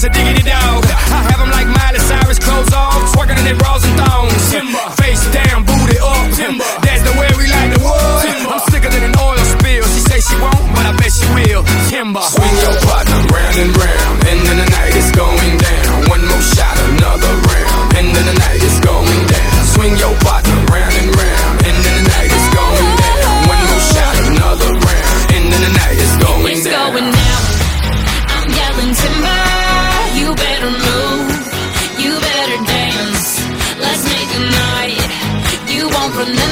as a diggity dog. I have them like Miley Cyrus, clothes off, twerking in their bras and thongs. Timber. Face down, booty up. Timber. That's the way we like the wood. Timber. I'm sicker than an oil spill. She say she won't, but I bet she will. Timber. Swing your partner round and round.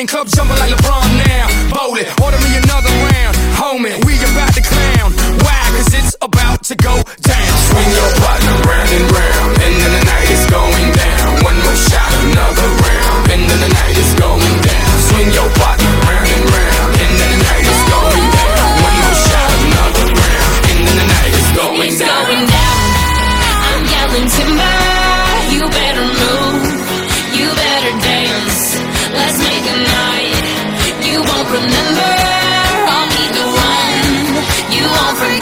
Lion Cup jumping like LeBron now. bowl it. order me another round. Homie, we about to clown. Why? Cause it's about to go down. Swing your partner round and round. And then the night is going down. One more shot, another round. And then the night is going down. Swing your partner round and round. And then the night is going down. One more shot, another round. And then the night is going down. Going down. I'm yelling timber. You better move. You better dance. Let's make a night. free.